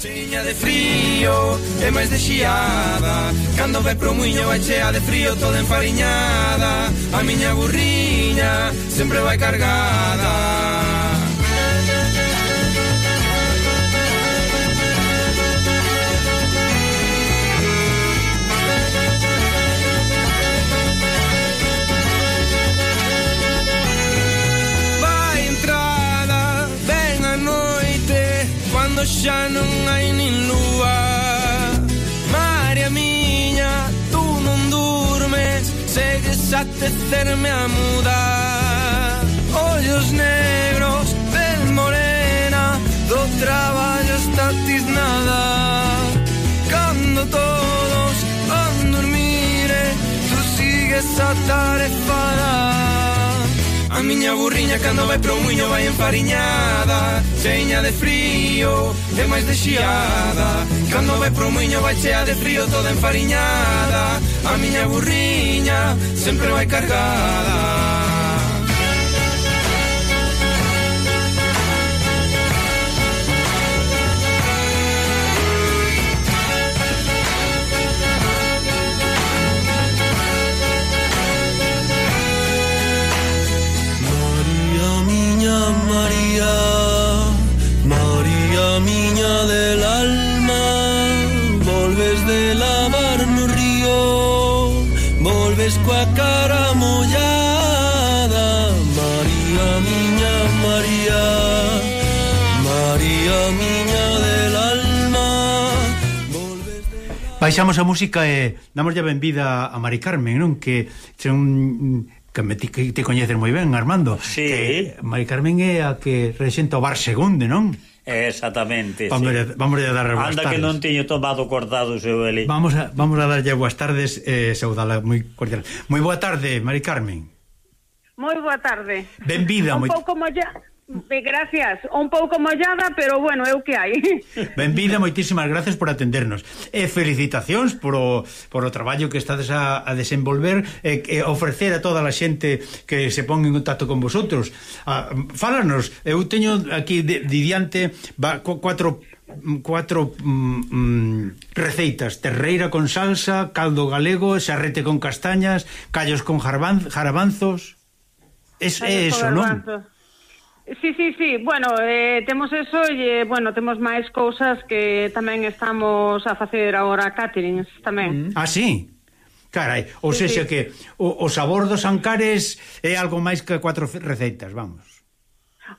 Tiña de frío e máis de xiada. Cando vai pro muiño vai chea de frío toda enfariñada. A miña burriña sempre vai cargada. xa non hai nin lúa Maria miña, tú non durmes Segues a tecerme a mudar Ollos negros pel morena Do traballo está tiznada Cando todos van dormire Tú sigues a atarefada A miña burriña cando vai pro muiño vai enfariñada Cheña de frío e máis de xiada. Cando vai pro muiño vai chea de frío toda enfariñada. A miña burriña sempre vai cargada. ves coa cara mollada María, miña María María, miña del alma Baixamos a música e damos a benvida a Mari Carmen, non? Que é un que me ti, que te coñeces moi ben, Armando. Sí. Que Mari Carmen é a que rexenta o Bar Segunde, non? Exactamente. Vamos, sí. vamos a dar boas Anda tardes. que non teño tomado cortado seu eli. Vamos a, vamos a darlle boas tardes, eh, saudala moi cordial. Moi boa tarde, Mari Carmen. Moi boa tarde. Benvida. Un moi... pouco molla, Mm, eh, gracias, un pouco mollada, pero bueno, é o que hai. Benvida, moitísimas gracias por atendernos. E felicitacións por o, por o traballo que estades a, a desenvolver e, e ofrecer a toda a xente que se pon en contacto con vosotros. A, fálanos, eu teño aquí de, de diante va, cuatro cuatro mm, mm, receitas terreira con salsa, caldo galego xarrete con castañas, callos con jarabanzos es, é eso, non? Sí, sí, sí, bueno, eh, temos eso e, eh, bueno, temos máis cousas que tamén estamos a facer agora caterings tamén. Mm. Ah, sí? Carai, ou sí, seja sí. que o, o sabor dos ancares é algo máis que cuatro receitas, vamos.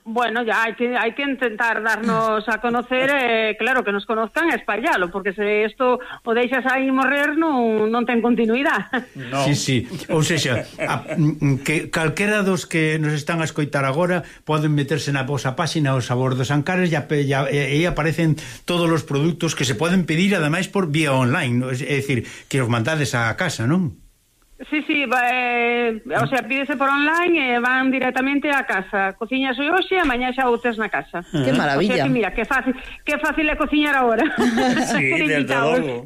Bueno, ya hai que hai que intentar darnos a conocer, eh, claro que nos conozcan e espallalo, porque se isto o deixas aí morrer non non ten continuidade. No. Sí, sí. Ou sexa, a, mm, que calquera dos que nos están a escoitar agora poden meterse na vosa páxina o sabor dos Ancares e aí aparecen todos os produtos que se poden pedir ademais por vía online, ¿no? é dicir, que os mandades á casa, non? Sí, sí, va, eh, o sea, pídese por online e van directamente á casa. Cociñas hoxe e mañá xa outras na casa. Ah, que maravilla. O sea, que mira, que fácil, que fácil é cociñar agora. sí, desde logo.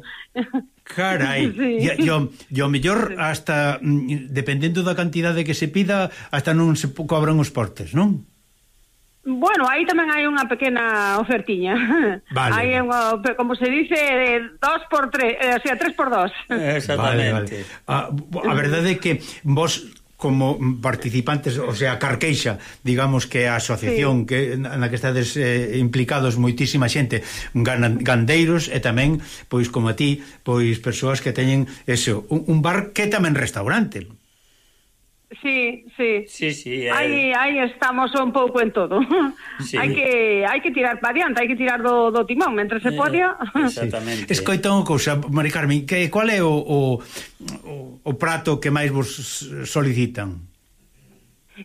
Carai, sí. e yo, yo mellor hasta mm, dependendo da cantidade que se pida, hasta non se cobran os portes, non? Bueno, aí tamén hai unha pequena ofertiña. Vale. Hai unha, como se dice, dos por tres, eh, o sea, tres por dos. Exactamente. Vale, vale. Ah, a, a verdade é que vos como participantes, o sea, Carqueixa, digamos que a asociación sí. que na que estades eh, implicados moitísima xente, gan, gandeiros e tamén, pois como a ti, pois persoas que teñen eso, un, un bar que tamén restaurante. Sí, sí. Sí, sí. Eh. Aí, aí estamos un pouco en todo. Sí. hai que hai que tirar para diante, hai que tirar do, do timón mentre se eh, podia. Eh, exactamente. Escoito Escoita unha cousa, Mari Carmen, que qual é o, o, o prato que máis vos solicitan?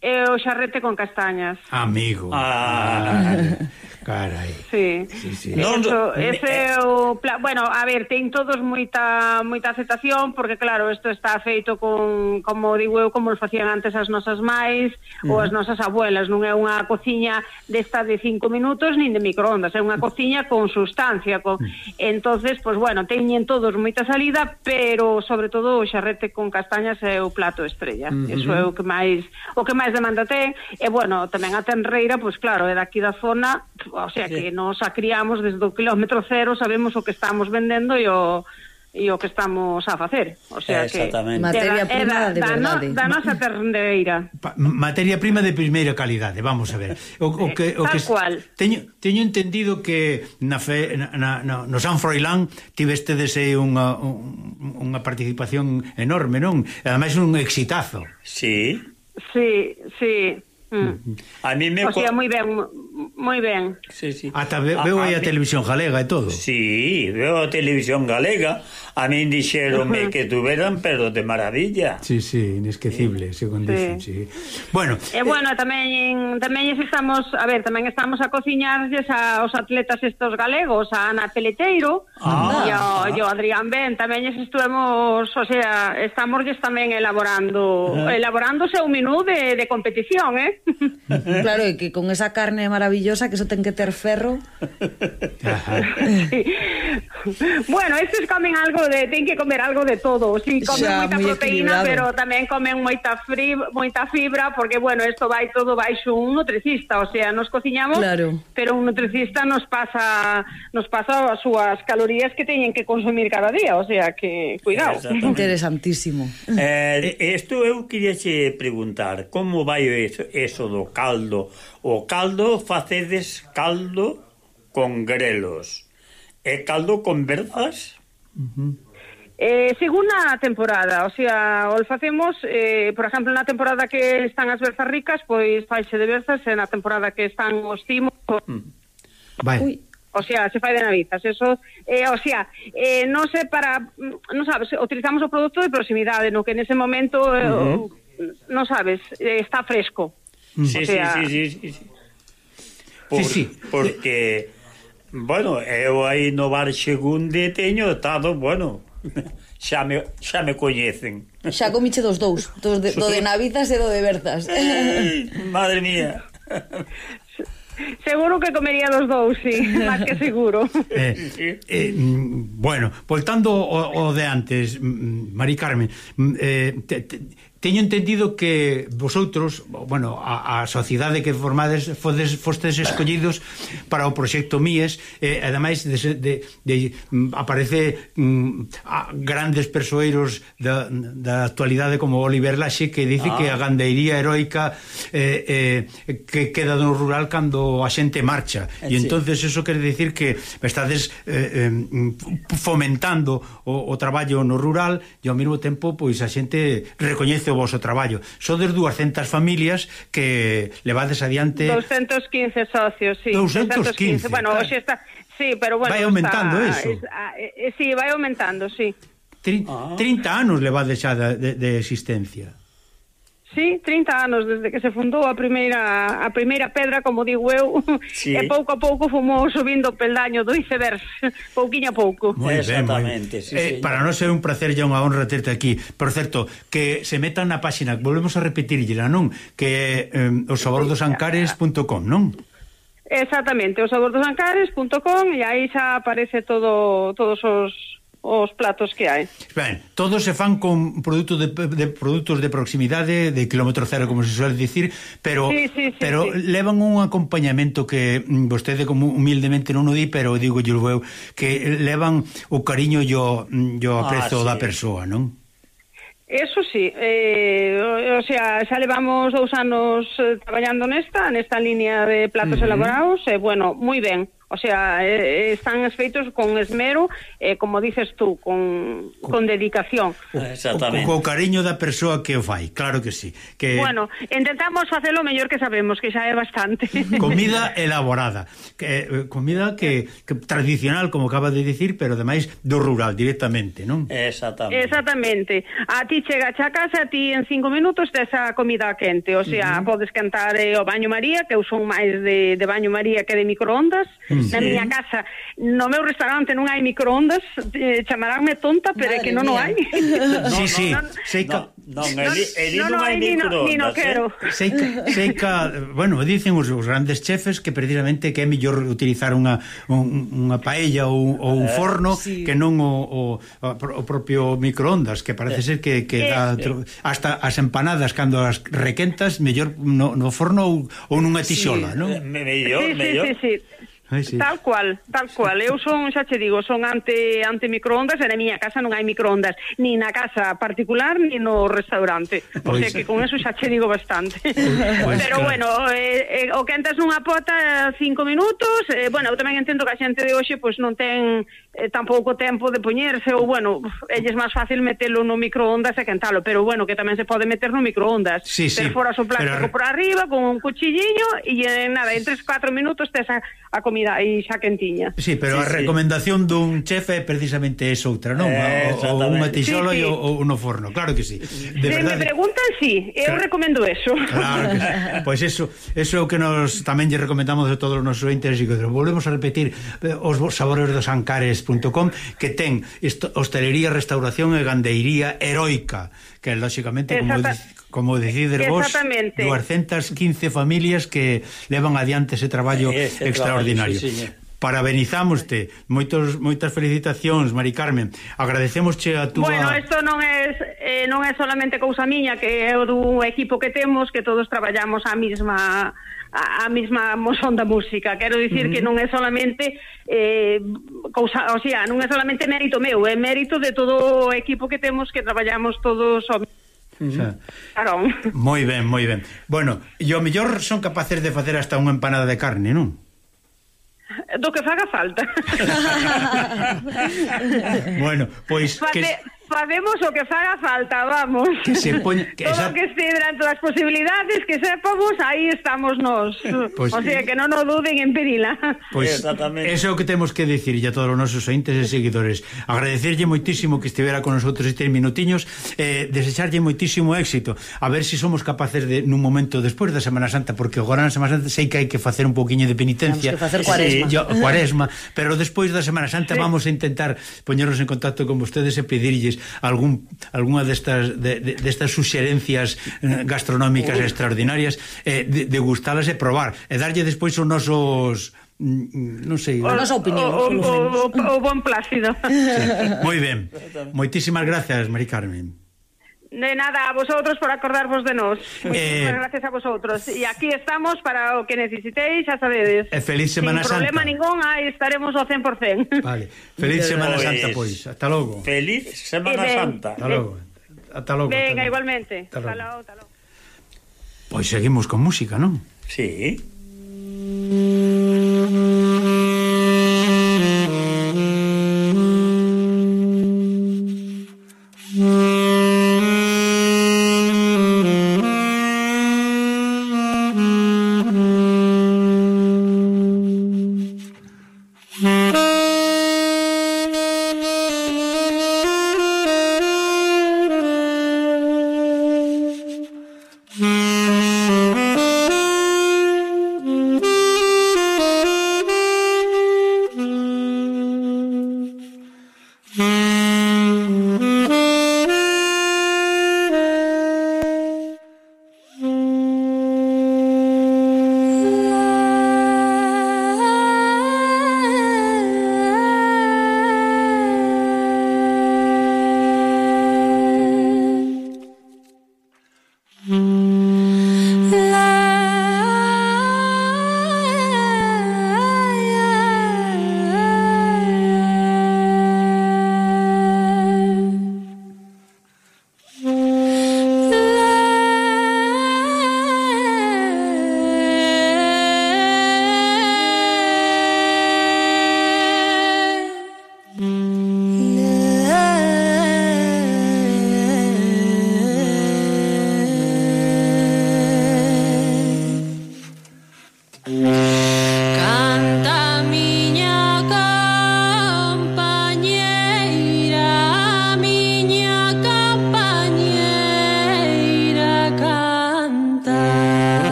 É o xarrete con castañas. Amigo. Ah. Carai. Sí. sí, sí. Non... Eso, ese é o pla... Bueno, a ver, ten todos moita moita aceptación porque claro, isto está feito con como digo eu, como os facían antes as nosas mais uh -huh. ou as nosas abuelas, non é unha cociña desta de cinco minutos nin de microondas, é unha cociña con sustancia, con entonces, pois pues, bueno, teñen todos moita salida, pero sobre todo o xarrete con castañas é o plato estrella. Uh -huh. Eso é o que máis o que máis demanda ten e bueno, tamén a tenreira, pois pues, claro, é daqui da zona o sea sí. que nos a criamos desde o kilómetro cero, sabemos o que estamos vendendo e o e o que estamos a facer. O sea que materia prima de verdade. Da, no, da nosa terneira. Pa, materia prima de primeira calidade, vamos a ver. O, o que, o que cual. Teño, teño entendido que na fe, na, na, no San Froilán tivestedes aí unha, unha participación enorme, non? Ademais un exitazo. Sí. Sí, sí. Mm. mm. A mí me... O sea, moi ben, moi ben. Sí, sí. Ata ve, veo aí a, mí... televisión galega e todo. Sí, veo a televisión galega. A min dixeronme uh -huh. que tuveran, pero de maravilla. Sí, sí, inesquecible, sí. según dixen, sí. sí. Bueno, e eh, bueno, tamén tamén estamos, a ver, tamén estamos a cociñarlles a os atletas estos galegos, a Ana Peleteiro ah, e ao ah. Yo Adrián Ben, tamén estuvemos, o sea, estamos tamén elaborando, ah. elaborando o seu menú de, de competición, eh? Claro, e que con esa carne maravillosa que eso ten que ter ferro. sí. Bueno, estes comen algo de ten que comer algo de todo, sí, comen Xa, moita proteína, equilibrado. pero tamén comen moita fibra, moita fibra porque bueno, isto vai todo baixo un nutricista, o sea, nos cociñamos, claro. pero un nutricista nos pasa nos pasa as súas calorías que teñen que consumir cada día, o sea, que cuidado. Interesantísimo. Eh, isto eu queria che preguntar, como vai eso, eso eso do caldo. O caldo facedes caldo con grelos. E caldo con berzas? Uh -huh. Eh, según a temporada, o sea, o facemos, eh, por exemplo, na temporada que están as berzas ricas, pois faixe de berzas, e na temporada que están os timos... Vai. Ui, o sea, se fai de navizas, eso, eh, o sea, eh, non sei para, mm, non sabes, utilizamos o produto de proximidade, no que nese momento, eh, uh -huh. non sabes, eh, está fresco. Mm. Sí, o sea... sí, sí, sí, sí, sí. Por, sí, sí. Porque, bueno, eu aí no bar segundo teño estado, bueno, xa me, xa me coñecen. Xa comiche dos dous, dos de, do de Navitas e do de Berzas. Madre mía. Seguro que comería los dous, sí, máis que seguro. Eh, eh, mm, bueno, voltando o, o de antes, mm, Mari Carmen, eh, te, te, Teño entendido que vosotros, bueno, a, a sociedade que formades fodes, fostes escollidos para o proxecto Mies, eh, ademais de, de, de mm, aparece mm, a grandes persoeiros da, da actualidade como Oliver Laxe que dice ah. que a ah. gandeiría heroica eh, eh, que queda no rural cando a xente marcha. Eh, e sí. entonces eso quer decir que estades eh, eh, fomentando o, o traballo no rural e ao mesmo tempo pois a xente recoñece o voso traballo. Sodes 200 familias que levades adiante... 215 socios, sí. 215. 215. Bueno, hoxe está... Sí, pero bueno... Vai aumentando está... eso. Ah, eh, eh, sí, vai aumentando, sí. 30, ah. 30 anos levades xa de, de, de existencia. Sí, 30 anos desde que se fundou a primeira a primeira pedra, como digo eu, sí. e pouco a pouco fomos subindo o peldaño do iceberg, pouquiño a pouco. Muy Exactamente, ben, muy... sí, eh, señor. Para nós ser un placer e unha honra terte aquí. Por certo, que se metan na páxina, volvemos a repetirllela, non? Que eh, osabordosancares.com, non? Exactamente, osabordosancares.com e aí xa aparece todo todos os os platos que hai. Ben, todos se fan con produto de, de produtos de proximidade, de kilómetro cero, como se suele dicir, pero sí, sí, sí, pero sí. levan un acompañamento que mm, vostede como humildemente non o di, pero digo yo eu, que levan o cariño e o, mm, o aprezo ah, sí. da persoa, non? Eso sí, eh, o, o sea, xa levamos dous anos eh, traballando nesta, nesta línea de platos uh -huh. elaborados, e eh, bueno, moi ben. O sea, eh, eh están feitos con esmero, eh, como dices tú, con, con, ah, con dedicación. Exactamente. Co, co cariño da persoa que o fai, claro que sí. Que... Bueno, intentamos facelo mellor que sabemos, que xa é bastante. Comida elaborada. Que, eh, comida que, que tradicional, como acaba de dicir, pero ademais do rural, directamente, non? Exactamente. Exactamente. A ti chega a casa, a ti en cinco minutos tes a comida quente, o sea, uh -huh. podes cantar eh, o baño María, que eu son máis de, de baño María que de microondas, uh -huh na miña casa. No meu restaurante non hai microondas, eh, chamaránme tonta, pero Madre é que non o hai. Sí, sí. Sei que non, non, el, non, non hai microondas. Ni no, eh. quero. Sei que, sei bueno, dicen os, os grandes chefes que precisamente que é mellor utilizar unha un, unha paella ou, ou un eh, forno sí. que non o, o, o propio microondas, que parece eh, ser que, que dá, hasta as empanadas cando as requentas mellor no, no forno ou, ou nunha tixola, sí. non? Mellor, mellor. Sí, sí, sí, sí. Ai, sí. Tal cual, tal cual. Eu son, xa che digo, son ante ante microondas e na miña casa non hai microondas, ni na casa particular ni no restaurante. O pois. sea que con eso xa che digo bastante. Pois, Pero claro. bueno, eh, eh, o que antes unha pota cinco minutos, eh, bueno, eu tamén entendo que a xente de hoxe pois non ten eh, tampouco tempo de poñerse ou bueno, elles máis fácil metelo no microondas e quentalo, pero bueno, que tamén se pode meter no microondas. Sí, sí, fora o plástico pero... por arriba con un cuchilliño e eh, nada, en 3-4 minutos tes a, a comida aí xa quentiña. Sí, pero sí, a recomendación sí. dun chef é precisamente esa outra, non? Eh, o, o unha tixola sí, sí. ou no forno, claro que sí. De Se verdade... me preguntan si, sí. eu claro. recomendo eso. Claro que sí. Pois pues eso, eso é o que nos tamén lle recomendamos a todos os nosos entes e que volvemos a repetir eh, os sabores dos ancares Restaurantes.com que ten hostelería, restauración e gandeiría heroica, que lóxicamente como como decides vos, 215 familias que levan adiante ese traballo ese extraordinario. Traballo, sí, Parabenizámoste, moitos moitas felicitacións, Mari Carmen. Agradecémosche a túa Bueno, isto non é eh, non é solamente cousa miña, que é o do equipo que temos, que todos traballamos a mesma a, a mesma moción da música. Quero dicir uh -huh. que non é solamente eh, cousa, o sea, non é solamente mérito meu, é mérito de todo o equipo que temos que traballamos todos o Uh -huh. Claro. Moi ben, moi ben. Bueno, e o mellor son capaces de facer hasta unha empanada de carne, non? Do que faga falta. bueno, pois... Parte, que Facemos o que faga falta, vamos. Que se poña... Que Todo esa... que estivera dentro as posibilidades, que sepamos, aí estamos nós. Eh, pues, o sea, que non nos duden en pedila. Pois, pues, eso é o que temos que dicir a todos os nosos ointes e seguidores. Agradecerlle moitísimo que estivera con nosotros estes minutiños, eh, desecharlle moitísimo éxito. A ver se si somos capaces de, nun momento despois da Semana Santa, porque agora na Semana Santa sei que hai que facer un poquinho de penitencia. Temos que facer cuaresma. Eh, yo, cuaresma, pero despois da Semana Santa sí. vamos a intentar poñernos en contacto con vostedes e pedirlles algún algunha destas de, de, destas suxerencias eh, gastronómicas extraordinarias eh, de, degustalas e probar e darlle despois os nosos mm, non sei, o, nosa opinión, o, o, o, o, o bon plácido. Sí. Moi ben. Moitísimas grazas, Mari Carmen. De nada, a vosotros por acordarvos de nós. Eh, gracias a vosotros. E aquí estamos para o que necesitéis, xa sabedes. E feliz Semana Sin Santa. Sin problema ningún, aí estaremos ao 100%. Vale. Feliz Semana Santa, pois. Hasta logo. Feliz Semana ben, Santa. Hasta logo. Hasta logo. Venga, igualmente. Hasta logo. Hasta logo, hasta logo. Pois seguimos con música, non? Sí.